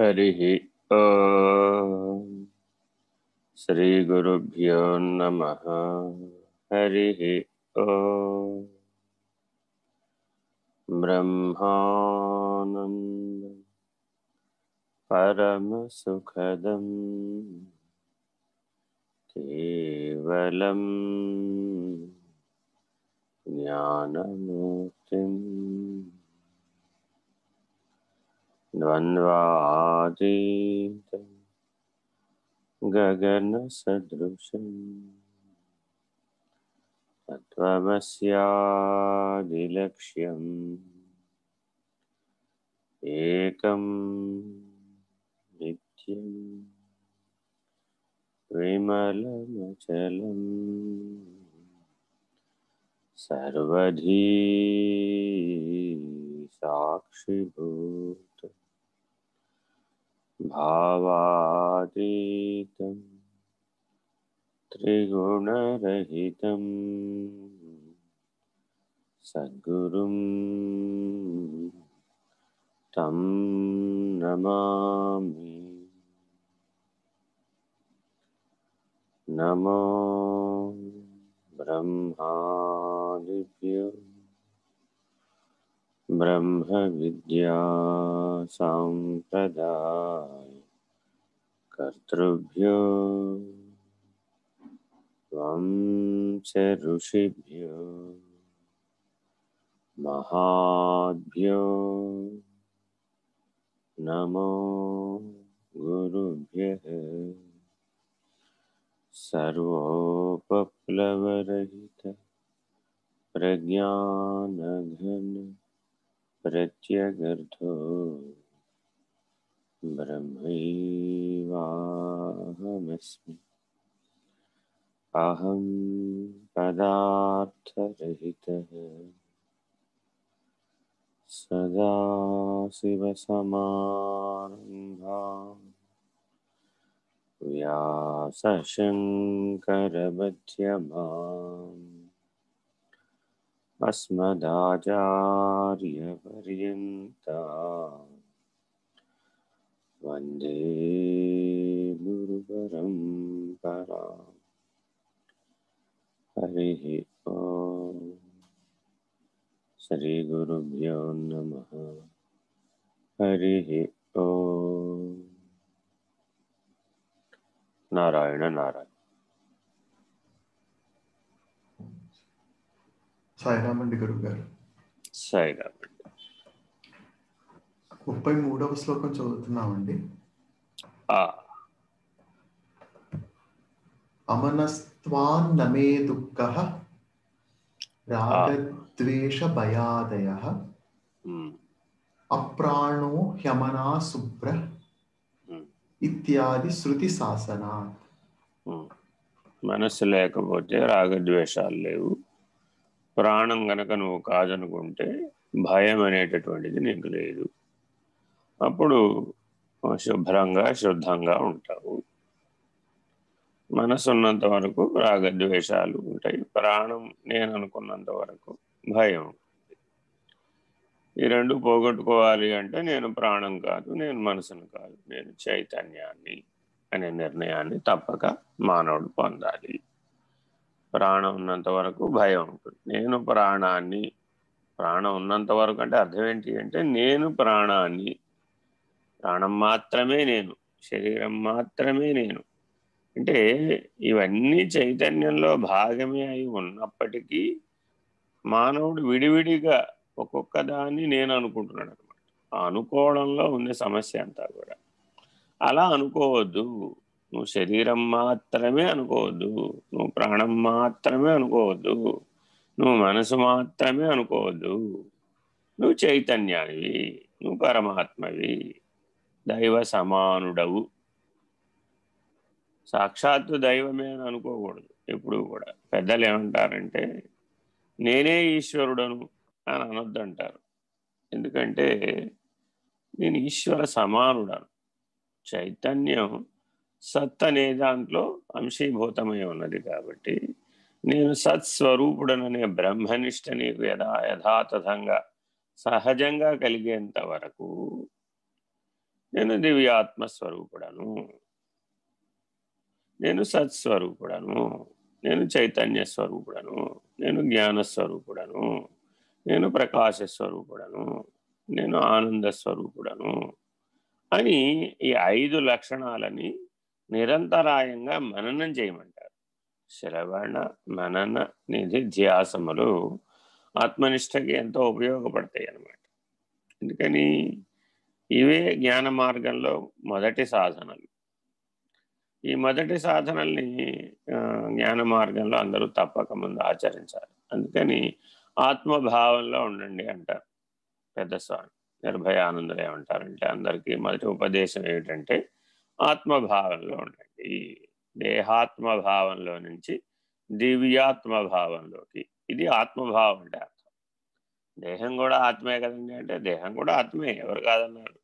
हरिः श्रीगुरुभ्यो नमः। हरिः ॐ ब्रह्मानन्द। परमसुखदम् केवलम् ज्ञानमूर्तिम्। द्वन्द्वातीतं गगनसदृशम् तत्त्वमस्यादिलक्ष्यम्। एकं नित्यं विमलमचलम्। सर्वधी साक्षिभूत भावातीतं त्रिगुणरहितं सद्गुरुं तं नमामि। नमो ब्रह्मादिभ्यो। साम्प्रदाय कर्तृभ्यो त्वं च ऋषिभ्यो महाभ्यो नमो गुरुभ्यः सर्वोपप्लवरहित प्रज्ञानघन प्रत्यगर्थो। ब्रह्मैवाहमस्मि। अहं पदार्थरहितः। सदाशिवसमारम्भाम् व्यासशङ्करमध्यमाम् अस्मदाचार्यपर्यन्ता। वंदे गुरुपरम परा हरिः ॐ श्रीगुरुभ्यो नमः। हरिः ओ नारायण नारायण। సాయిరామండి గురువు గారు. ముప్పై మూడవ శ్లోకం చదువుతున్నామండి. ఆ. అమనస్త్వాన్నమే దుఃఖ రాగద్వేష భయాదయ అప్రాణో హ్యమనా శుభ్ర ఇత్యాది శృతి శాసన ఉమ్. మనస్సు లేకపోతే రాగద్వేషాలు లేవు. ప్రాణం గనక నువ్వు కాదనుకుంటే భయం అనేటటువంటిది నీకు లేదు. అప్పుడు శుభ్రంగా శుద్ధంగా ఉంటావు. మనసు ఉన్నంత వరకు రాగద్వేషాలు ఉంటాయి. ప్రాణం నేను అనుకున్నంత వరకు భయం. ఉంటుంది ఈ రెండు పోగొట్టుకోవాలి అంటే నేను ప్రాణం కాదు నేను మనసును కాదు నేను చైతన్యాన్ని అనే నిర్ణయాన్ని తప్పక మానవుడు పొందాలి. ప్రాణం ఉన్నంత వరకు భయం ఉంటుంది. నేను ప్రాణాన్ని ప్రాణం ఉన్నంత వరకు అంటే అర్థం ఏంటి అంటే నేను ప్రాణాన్ని ప్రాణం మాత్రమే నేను శరీరం మాత్రమే నేను. అంటే ఇవన్నీ చైతన్యంలో భాగమే అయి ఉన్నప్పటికీ మానవుడు విడివిడిగా ఒక్కొక్క దాన్ని నేను అనుకుంటున్నాడు అనమాట అనుకోవడంలో ఉండే సమస్య అంతా కూడా. అలా అనుకోవద్దు. నువ్వు శరీరం మాత్రమే అనుకోవద్దు. నువ్వు ప్రాణం మాత్రమే అనుకోవద్దు. నువ్వు మనసు మాత్రమే అనుకోవద్దు. నువ్వు చైతన్యానివి. నువ్వు పరమాత్మవి. దైవ సమానుడవు. సాక్షాత్తు దైవమే అని అనుకోకూడదు. ఎప్పుడు కూడా. పెద్దలు ఏమంటారంటే నేనే ఈశ్వరుడను అని అనొద్దంటారు. ఎందుకంటే నేను ఈశ్వర సమానుడను. చైతన్యం సత్ అనే దాంట్లో అంశీభూతమై ఉన్నది కాబట్టి నేను సత్స్వరూపుడననే బ్రహ్మనిష్టని యథా యథాతథంగా సహజంగా కలిగేంత వరకు నేను దివ్యాత్మ స్వరూపుడను. నేను సత్స్వరూపుడను నేను చైతన్య స్వరూపుడను. నేను జ్ఞాన స్వరూపుడను. నేను ప్రకాశ స్వరూపుడను. నేను ఆనంద స్వరూపుడను అని ఈ ఐదు లక్షణాలని నిరంతరాయంగా మననం చేయమంటారు. శ్రవణ మనన నిధి ధ్యాసములు ఆత్మనిష్టకి ఎంతో ఉపయోగపడతాయి అన్నమాట. ఎందుకని? ఇవే జ్ఞాన మార్గంలో మొదటి సాధనలు. ఈ మొదటి సాధనల్ని జ్ఞాన మార్గంలో అందరూ తప్పక ముందు ఆచరించాలి. అందుకని ఆత్మభావంలో ఉండండి అంటారు. పెద్ద స్వామి నిర్భయానందులు ఏమంటారంటే అందరికీ మొదటి ఉపదేశం ఏమిటంటే ఆత్మభావంలో ఉండండి దేహాత్మ భావంలో నుంచి దివ్యాత్మ భావంలోకి ఇది ఆత్మభావం అంటే అర్థం. దేహం కూడా ఆత్మే కదండి అంటే దేహం కూడా ఆత్మే. ఎవరు కాదన్నారు?